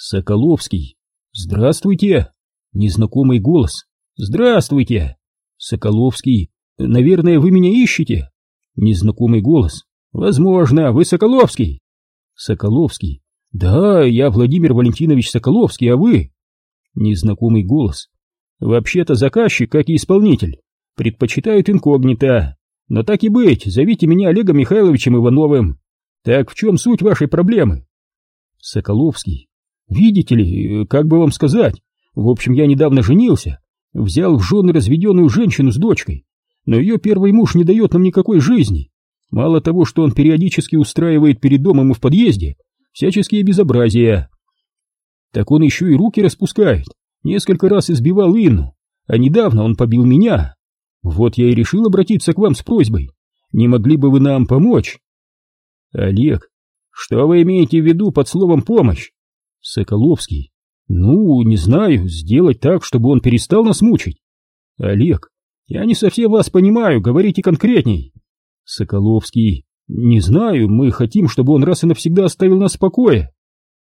Соколовский. Здравствуйте. Незнакомый голос. Здравствуйте. Соколовский. Наверное, вы меня ищете? Незнакомый голос. Возможно, вы Соколовский. Соколовский. Да, я Владимир Валентинович Соколовский, а вы? Незнакомый голос. Вообще-то заказчик, как и исполнитель, предпочитают инкогнито. Но так и быть, зовите меня Олегом Михайловичем Ивановым. Так в чем суть вашей проблемы? Соколовский. Видите ли, как бы вам сказать, в общем, я недавно женился, взял в жены разведенную женщину с дочкой, но ее первый муж не дает нам никакой жизни. Мало того, что он периодически устраивает перед домом и в подъезде всяческие безобразия, так он еще и руки распускает, несколько раз избивал Инну, а недавно он побил меня. Вот я и решил обратиться к вам с просьбой, не могли бы вы нам помочь? Олег, что вы имеете в виду под словом «помощь»? Соколовский. Ну, не знаю, сделать так, чтобы он перестал нас мучить. Олег. Я не совсем вас понимаю, говорите конкретней. Соколовский. Не знаю, мы хотим, чтобы он раз и навсегда оставил нас в покое.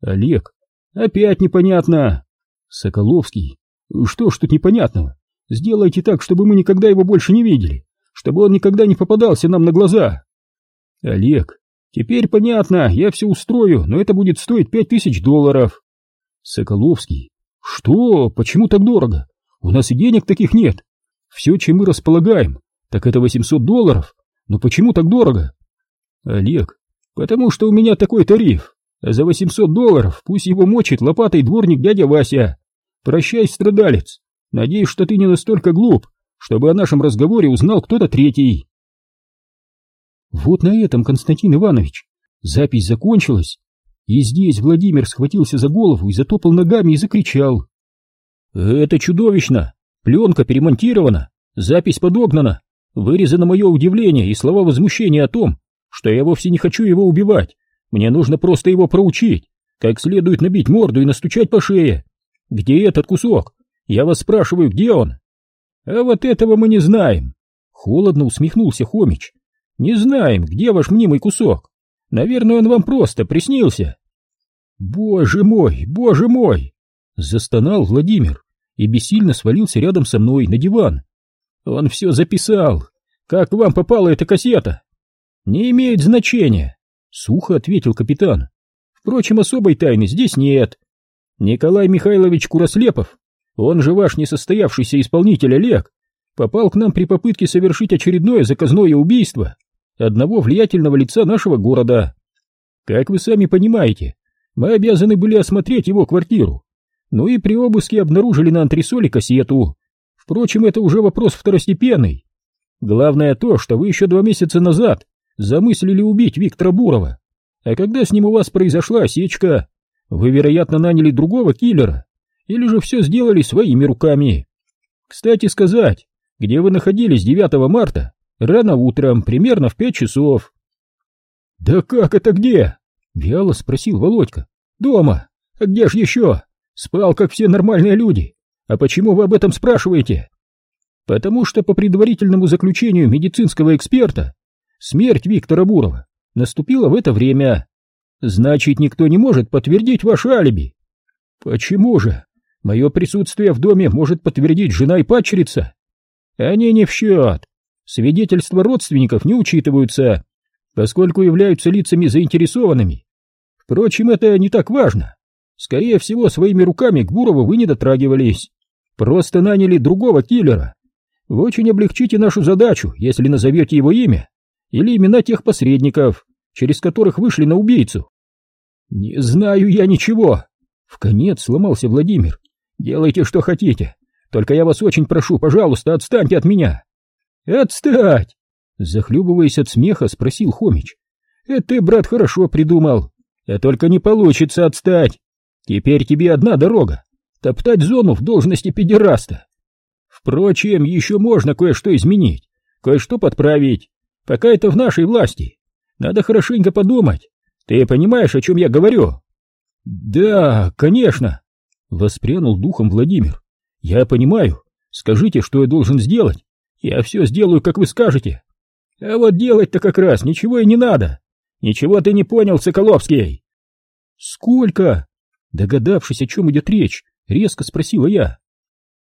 Олег. Опять непонятно. Соколовский. Что ж тут непонятного? Сделайте так, чтобы мы никогда его больше не видели, чтобы он никогда не попадался нам на глаза. Олег. Теперь понятно, я все устрою, но это будет стоить пять тысяч долларов. Соколовский. Что? Почему так дорого? У нас и денег таких нет. Все, чем мы располагаем, так это 800 долларов. Но почему так дорого? Олег. Потому что у меня такой тариф. За 800 долларов пусть его мочит лопатой дворник дядя Вася. Прощай, страдалец. Надеюсь, что ты не настолько глуп, чтобы о нашем разговоре узнал кто-то третий. Вот на этом, Константин Иванович, запись закончилась, и здесь Владимир схватился за голову и затопал ногами и закричал. «Это чудовищно! Пленка перемонтирована, запись подогнана, вырезано мое удивление и слова возмущения о том, что я вовсе не хочу его убивать, мне нужно просто его проучить, как следует набить морду и настучать по шее. Где этот кусок? Я вас спрашиваю, где он?» «А вот этого мы не знаем», — холодно усмехнулся Хомич. Не знаем, где ваш мнимый кусок. Наверное, он вам просто приснился. Боже мой, боже мой! Застонал Владимир и бессильно свалился рядом со мной на диван. Он все записал. Как вам попала эта кассета? Не имеет значения, сухо ответил капитан. Впрочем, особой тайны здесь нет. Николай Михайлович Курослепов, он же ваш несостоявшийся исполнитель Олег, попал к нам при попытке совершить очередное заказное убийство одного влиятельного лица нашего города. Как вы сами понимаете, мы обязаны были осмотреть его квартиру. Ну и при обыске обнаружили на антресоле кассету. Впрочем, это уже вопрос второстепенный. Главное то, что вы еще два месяца назад замыслили убить Виктора Бурова. А когда с ним у вас произошла осечка, вы, вероятно, наняли другого киллера, или же все сделали своими руками. Кстати сказать, где вы находились 9 марта, Рано утром, примерно в пять часов. «Да как это где?» — вяло спросил Володька. «Дома. А где ж еще? Спал, как все нормальные люди. А почему вы об этом спрашиваете?» «Потому что по предварительному заключению медицинского эксперта смерть Виктора Бурова наступила в это время. Значит, никто не может подтвердить ваше алиби». «Почему же? Мое присутствие в доме может подтвердить жена и падчерица?» «Они не в счет. Свидетельства родственников не учитываются, поскольку являются лицами заинтересованными. Впрочем, это не так важно. Скорее всего, своими руками к Бурову вы не дотрагивались. Просто наняли другого киллера. Вы очень облегчите нашу задачу, если назовете его имя или имена тех посредников, через которых вышли на убийцу. Не знаю я ничего. В конец сломался Владимир. Делайте, что хотите. Только я вас очень прошу, пожалуйста, отстаньте от меня. «Отстать!» Захлебываясь от смеха, спросил Хомич. «Это ты, брат, хорошо придумал. А только не получится отстать. Теперь тебе одна дорога — топтать зону в должности педераста. Впрочем, еще можно кое-что изменить, кое-что подправить. Пока это в нашей власти. Надо хорошенько подумать. Ты понимаешь, о чем я говорю?» «Да, конечно», — воспрянул духом Владимир. «Я понимаю. Скажите, что я должен сделать, я все сделаю, как вы скажете. А вот делать-то как раз ничего и не надо. Ничего ты не понял, Соколовский. Сколько? Догадавшись, о чем идет речь, резко спросила я.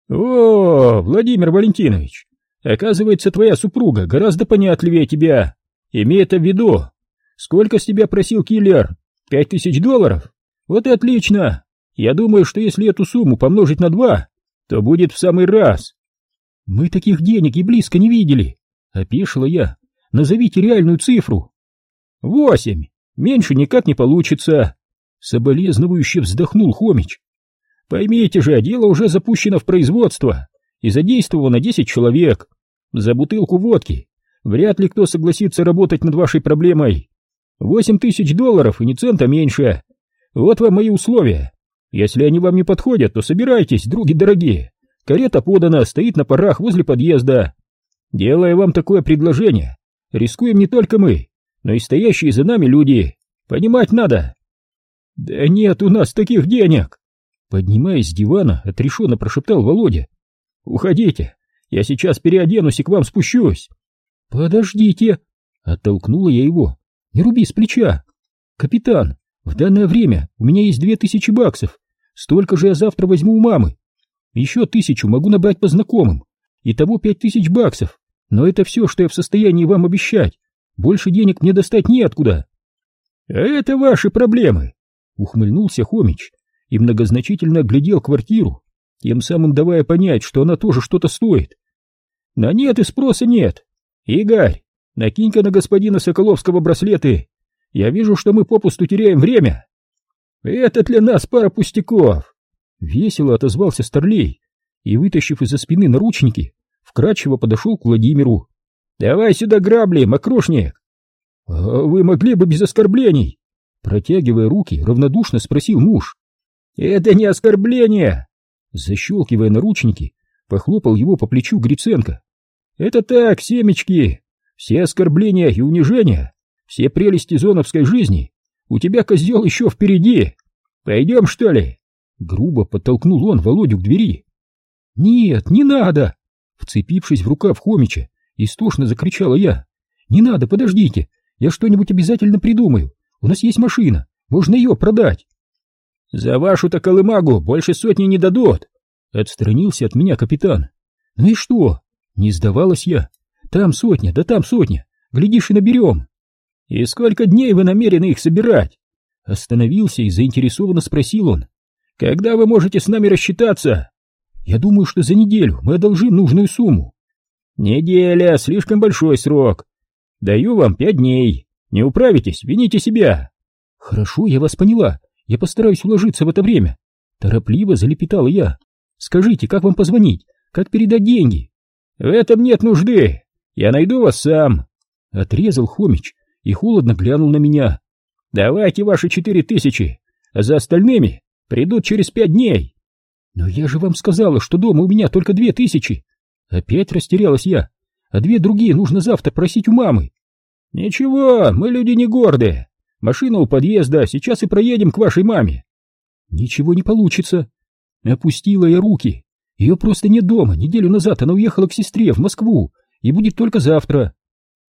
«О, Владимир Валентинович, оказывается, твоя супруга гораздо понятливее тебя. Имей это в виду. Сколько с тебя просил киллер? Пять тысяч долларов? Вот и отлично. Я думаю, что если эту сумму помножить на два, то будет в самый раз». «Мы таких денег и близко не видели», — опешила я. «Назовите реальную цифру». «Восемь. Меньше никак не получится», — соболезнующе вздохнул Хомич. Поймите же, дело уже запущено в производство и задействовано 10 человек. За бутылку водки вряд ли кто согласится работать над вашей проблемой. Восемь тысяч долларов и ни цента меньше. Вот вам мои условия. Если они вам не подходят, то собирайтесь, други дорогие. Карета подана, стоит на парах возле подъезда. Делая вам такое предложение, рискуем не только мы, но и стоящие за нами люди. Понимать надо. Да нет у нас таких денег. Поднимаясь с дивана, отрешенно прошептал Володя. «Уходите, я сейчас переоденусь и к вам спущусь». «Подождите!» — оттолкнула я его. «Не руби с плеча!» «Капитан, в данное время у меня есть две тысячи баксов. Столько же я завтра возьму у мамы. Еще тысячу могу набрать по знакомым. Итого пять тысяч баксов. Но это все, что я в состоянии вам обещать. Больше денег мне достать неоткуда». «А это ваши проблемы!» — ухмыльнулся Хомич и многозначительно оглядел квартиру, тем самым давая понять, что она тоже что-то стоит. На нет и спроса нет. Игорь, накинь-ка на господина Соколовского браслеты. Я вижу, что мы попусту теряем время. Это для нас пара пустяков. Весело отозвался Старлей и, вытащив из-за спины наручники, вкрадчиво подошел к Владимиру. «Давай сюда грабли, мокрушник!» «А вы могли бы без оскорблений?» Протягивая руки, равнодушно спросил муж. «Это не оскорбление!» Защелкивая наручники, похлопал его по плечу Гриценко. «Это так, семечки! Все оскорбления и унижения, все прелести зоновской жизни у тебя, козел, еще впереди! Пойдем, что ли?» Грубо подтолкнул он Володю к двери. «Нет, не надо!» Вцепившись в рукав Хомича, истошно закричала я. «Не надо, подождите! Я что-нибудь обязательно придумаю! У нас есть машина, можно ее продать!» «За вашу-то колымагу больше сотни не дадут!» Отстранился от меня капитан. «Ну и что?» Не сдавалась я. «Там сотня, да там сотня. Глядишь и наберем». «И сколько дней вы намерены их собирать?» Остановился и заинтересованно спросил он. «Когда вы можете с нами рассчитаться?» «Я думаю, что за неделю мы одолжим нужную сумму». «Неделя — слишком большой срок. Даю вам пять дней. Не управитесь, вините себя». «Хорошо, я вас поняла. Я постараюсь уложиться в это время. Торопливо залепетала я. Скажите, как вам позвонить? Как передать деньги? В этом нет нужды. Я найду вас сам. Отрезал Хомич и холодно глянул на меня. Давайте ваши четыре тысячи, а за остальными придут через пять дней. Но я же вам сказала, что дома у меня только две тысячи. Опять растерялась я. А две другие нужно завтра просить у мамы. Ничего, мы люди не гордые. Машина у подъезда, сейчас и проедем к вашей маме. Ничего не получится. Опустила я руки. Ее просто нет дома. Неделю назад она уехала к сестре в Москву и будет только завтра.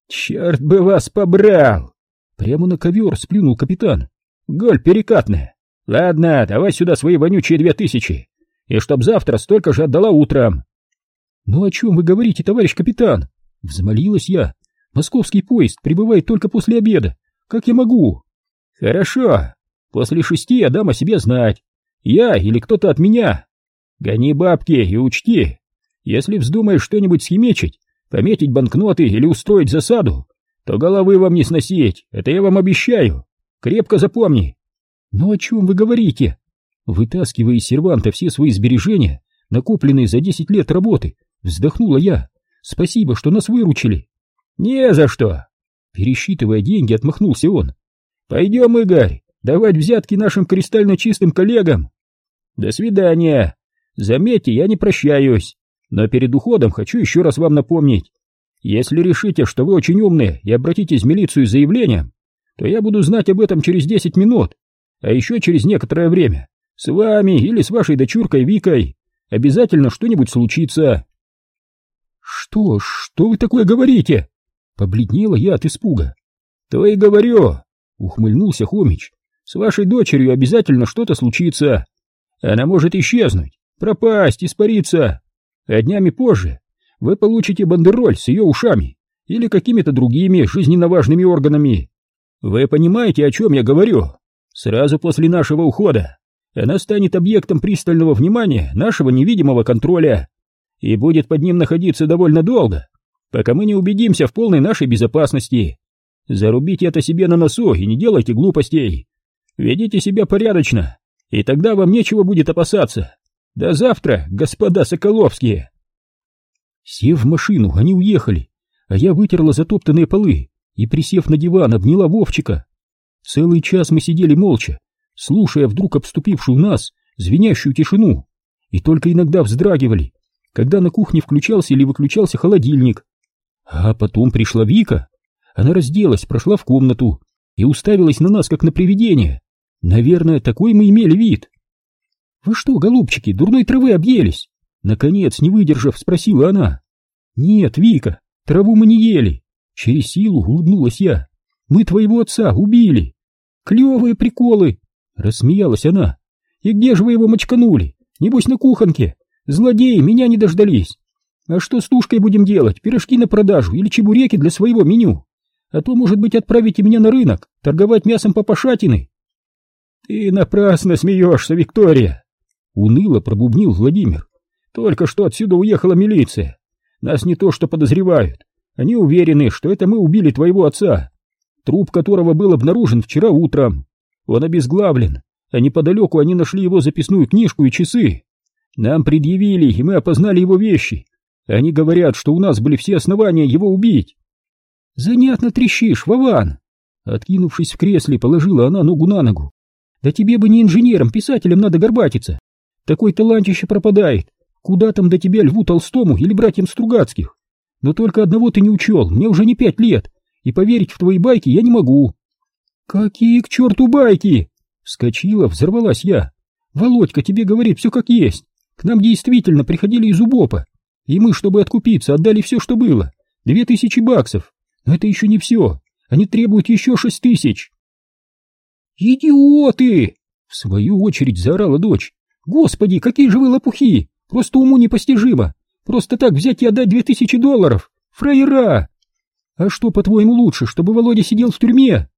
Черт бы вас побрал! Прямо на ковер сплюнул капитан. Голь перекатная. Ладно, давай сюда свои вонючие две тысячи. И чтоб завтра столько же отдала утром. Ну о чем вы говорите, товарищ капитан? Взмолилась я. Московский поезд прибывает только после обеда. Как я могу? Хорошо. После шести я дам о себе знать. Я или кто-то от меня. Гони бабки и учти. Если вздумаешь что-нибудь схимечить, пометить банкноты или устроить засаду, то головы вам не сносить, это я вам обещаю. Крепко запомни. Ну о чем вы говорите? Вытаскивая из серванта все свои сбережения, накопленные за десять лет работы, вздохнула я. Спасибо, что нас выручили. Не за что. Пересчитывая деньги, отмахнулся он. «Пойдем, Игорь, давать взятки нашим кристально чистым коллегам!» «До свидания! Заметьте, я не прощаюсь, но перед уходом хочу еще раз вам напомнить. Если решите, что вы очень умные и обратитесь в милицию с заявлением, то я буду знать об этом через десять минут, а еще через некоторое время. С вами или с вашей дочуркой Викой обязательно что-нибудь случится». «Что? Что вы такое говорите?» Побледнела я от испуга. То и говорю, ухмыльнулся Хомич. с вашей дочерью обязательно что-то случится. Она может исчезнуть, пропасть, испариться. А днями позже вы получите бандероль с ее ушами или какими-то другими жизненно важными органами. Вы понимаете, о чем я говорю? Сразу после нашего ухода она станет объектом пристального внимания нашего невидимого контроля и будет под ним находиться довольно долго, пока мы не убедимся в полной нашей безопасности. Зарубите это себе на носу и не делайте глупостей. Ведите себя порядочно, и тогда вам нечего будет опасаться. До завтра, господа Соколовские. Сев в машину, они уехали, а я вытерла затоптанные полы и, присев на диван, обняла Вовчика. Целый час мы сидели молча, слушая вдруг обступившую нас звенящую тишину, и только иногда вздрагивали, когда на кухне включался или выключался холодильник. А потом пришла Вика. Она разделась, прошла в комнату и уставилась на нас, как на привидение. Наверное, такой мы имели вид. «Вы что, голубчики, дурной травы объелись?» Наконец, не выдержав, спросила она. «Нет, Вика, траву мы не ели». Через силу улыбнулась я. «Мы твоего отца убили». «Клевые приколы!» Рассмеялась она. «И где же вы его мочканули? Небось на кухонке. Злодеи меня не дождались. А что с тушкой будем делать? Пирожки на продажу или чебуреки для своего меню? А то, может быть, отправите меня на рынок, торговать мясом попашатины?» «Ты напрасно смеешься, Виктория!» Уныло пробубнил Владимир. «Только что отсюда уехала милиция. Нас не то что подозревают. Они уверены, что это мы убили твоего отца, труп которого был обнаружен вчера утром. Он обезглавлен, а неподалеку они нашли его записную книжку и часы. Нам предъявили, и мы опознали его вещи. Они говорят, что у нас были все основания его убить. Занятно трещишь, Вован. Откинувшись в кресле, положила она ногу на ногу. Да тебе бы не инженером, писателем надо горбатиться. Такой талантище пропадает. Куда там до тебя Льву Толстому или братьям Стругацких? Но только одного ты не учел, мне уже не пять лет, и поверить в твои байки я не могу. «Какие к черту байки!» Вскочила, взорвалась я. «Володька тебе говорит все как есть. К нам действительно приходили из УБОПа. И мы, чтобы откупиться, отдали все, что было. Две тысячи баксов. Но это еще не все. Они требуют еще шесть тысяч». «Идиоты!» В свою очередь заорала дочь. «Господи, какие же вы лопухи! Просто уму непостижимо! Просто так взять и отдать две тысячи долларов! Фраера! А что, по-твоему, лучше, чтобы Володя сидел в тюрьме?»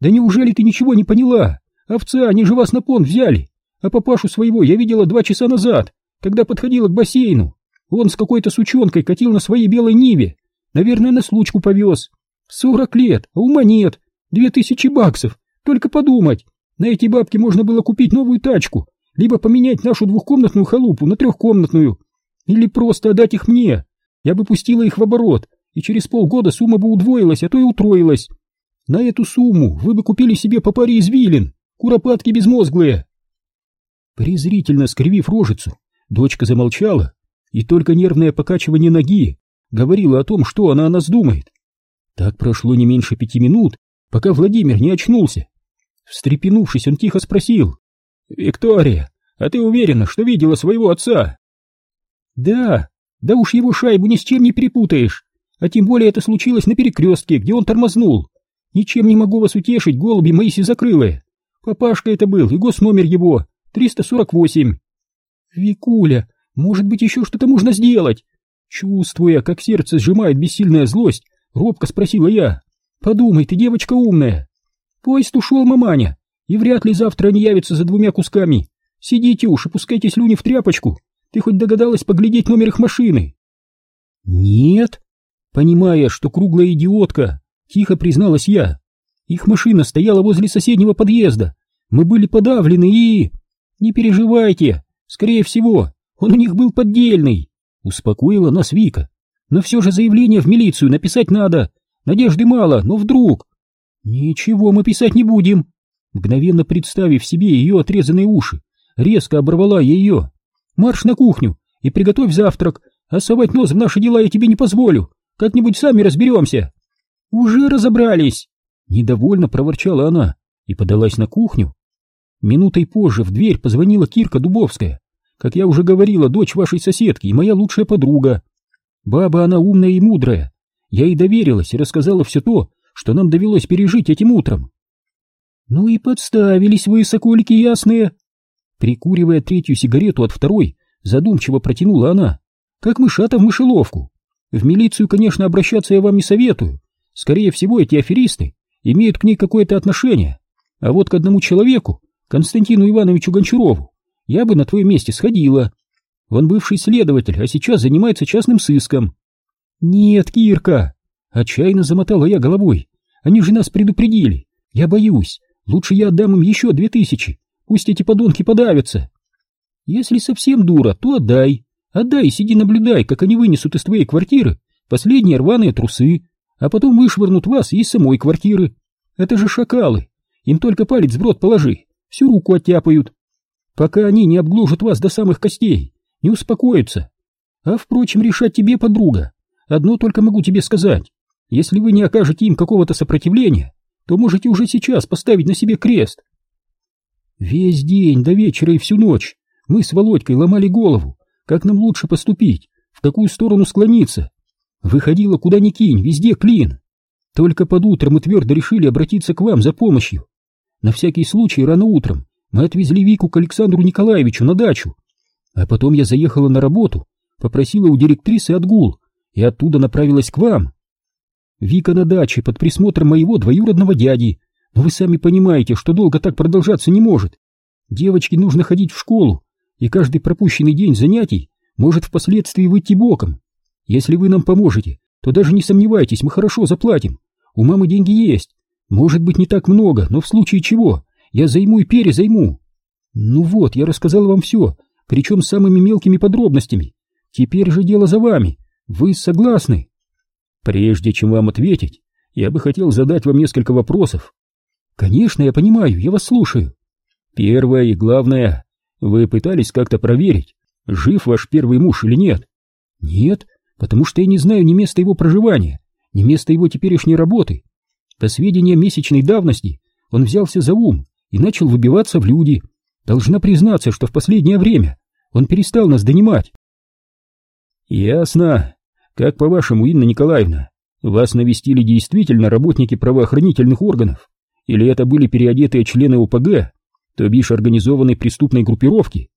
«Да неужели ты ничего не поняла? Овца, они же вас на пон взяли, а папашу своего я видела два часа назад, когда подходила к бассейну. Он с какой-то сучонкой катил на своей белой Ниве, наверное, на случку повез. Сорок лет, а ума нет, две тысячи баксов, только подумать. На эти бабки можно было купить новую тачку, либо поменять нашу двухкомнатную халупу на трехкомнатную, или просто отдать их мне. Я бы пустила их в оборот, и через полгода сумма бы удвоилась, а то и утроилась. На эту сумму вы бы купили себе по паре извилин, куропатки безмозглые. Презрительно скривив рожицу, дочка замолчала, и только нервное покачивание ноги говорило о том, что она о нас думает. Так прошло не меньше пяти минут, пока Владимир не очнулся. Встрепенувшись, он тихо спросил. «Виктория, а ты уверена, что видела своего отца?» «Да, да уж его шайбу ни с чем не перепутаешь, а тем более это случилось на перекрестке, где он тормознул. Ничем не могу вас утешить, голуби мои сизокрылые. Папашка это был, и госномер его, 348. Викуля, может быть, еще что-то можно сделать? Чувствуя, как сердце сжимает бессильная злость, робко спросила я. Подумай, ты девочка умная. Поезд ушел, маманя, и вряд ли завтра они явятся за двумя кусками. Сидите уж и пускайте слюни в тряпочку. Ты хоть догадалась поглядеть номер их машины? Нет. Понимая, что круглая идиотка Тихо призналась я. Их машина стояла возле соседнего подъезда. Мы были подавлены и... Не переживайте, скорее всего, он у них был поддельный. Успокоила нас Вика. Но все же заявление в милицию написать надо. Надежды мало, но вдруг... Ничего мы писать не будем. Мгновенно представив себе ее отрезанные уши, резко оборвала ее. Марш на кухню и приготовь завтрак, а совать нос в наши дела я тебе не позволю. Как-нибудь сами разберемся. «Уже разобрались!» Недовольно проворчала она и подалась на кухню. Минутой позже в дверь позвонила Кирка Дубовская. Как я уже говорила, дочь вашей соседки и моя лучшая подруга. Баба она умная и мудрая. Я ей доверилась и рассказала все то, что нам довелось пережить этим утром. Ну и подставились вы, соколики ясные. Прикуривая третью сигарету от второй, задумчиво протянула она, как мышата в мышеловку. В милицию, конечно, обращаться я вам не советую. Скорее всего, эти аферисты имеют к ней какое-то отношение. А вот к одному человеку, Константину Ивановичу Гончарову, я бы на твоем месте сходила. Он бывший следователь, а сейчас занимается частным сыском. Нет, Кирка, отчаянно замотала я головой. Они же нас предупредили. Я боюсь. Лучше я отдам им еще две тысячи. Пусть эти подонки подавятся. Если совсем дура, то отдай. Отдай сиди наблюдай, как они вынесут из твоей квартиры последние рваные трусы, а потом вышвырнут вас из самой квартиры. Это же шакалы. Им только палец в рот положи, всю руку оттяпают. Пока они не обгложат вас до самых костей, не успокоятся. А, впрочем, решать тебе, подруга. Одно только могу тебе сказать. Если вы не окажете им какого-то сопротивления, то можете уже сейчас поставить на себе крест. Весь день до вечера и всю ночь мы с Володькой ломали голову, как нам лучше поступить, в какую сторону склониться. Выходило куда ни кинь, везде клин. Только под утро мы твердо решили обратиться к вам за помощью. На всякий случай рано утром мы отвезли Вику к Александру Николаевичу на дачу. А потом я заехала на работу, попросила у директрисы отгул и оттуда направилась к вам. Вика на даче под присмотром моего двоюродного дяди, но вы сами понимаете, что долго так продолжаться не может. Девочке нужно ходить в школу, и каждый пропущенный день занятий может впоследствии выйти боком. Если вы нам поможете, то даже не сомневайтесь, мы хорошо заплатим. У мамы деньги есть. Может быть, не так много, но в случае чего я займу и перезайму. Ну вот, я рассказал вам все, причем с самыми мелкими подробностями. Теперь же дело за вами. Вы согласны? Прежде чем вам ответить, я бы хотел задать вам несколько вопросов. Конечно, я понимаю, я вас слушаю. Первое и главное, вы пытались как-то проверить, жив ваш первый муж или нет? Нет, потому что я не знаю ни места его проживания, ни места его теперешней работы. По сведениям месячной давности он взялся за ум и начал выбиваться в люди. Должна признаться, что в последнее время он перестал нас донимать. Ясно. Как по-вашему, Инна Николаевна, вас навестили действительно работники правоохранительных органов? Или это были переодетые члены ОПГ, то бишь организованной преступной группировки?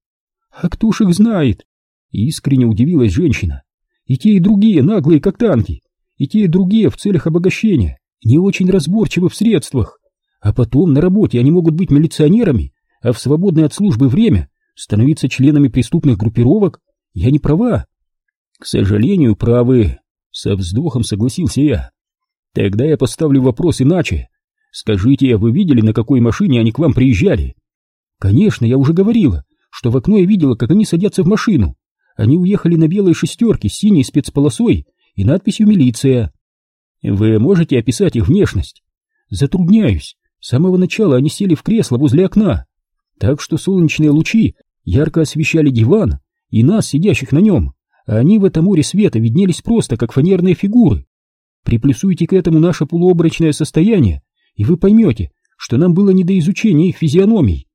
А кто ж их знает? Искренне удивилась женщина. И те, и другие наглые, как танки. И те, и другие в целях обогащения, не очень разборчивы в средствах. А потом на работе они могут быть милиционерами, а в свободное от службы время становиться членами преступных группировок. Я не права. К сожалению, правы. Со вздохом согласился я. Тогда я поставлю вопрос иначе. Скажите, вы видели, на какой машине они к вам приезжали? Конечно, я уже говорила, что в окно я видела, как они садятся в машину. Они уехали на белой шестерке с синей спецполосой и надписью «Милиция». Вы можете описать их внешность? Затрудняюсь. С самого начала они сели в кресло возле окна, так что солнечные лучи ярко освещали диван и нас, сидящих на нем, а они в этом море света виднелись просто как фанерные фигуры. Приплюсуйте к этому наше полуобрачное состояние, и вы поймете, что нам было не до изучения их физиономий.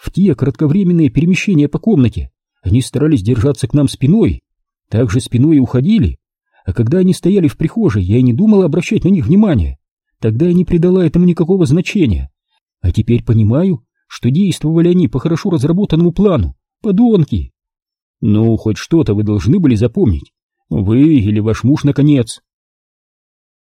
В те кратковременные перемещения по комнате они старались держаться к нам спиной, также спиной и уходили, а когда они стояли в прихожей, я и не думала обращать на них внимание. Тогда я не придала этому никакого значения. А теперь понимаю, что действовали они по хорошо разработанному плану. Подонки! Ну, хоть что-то вы должны были запомнить. Вы или ваш муж, наконец.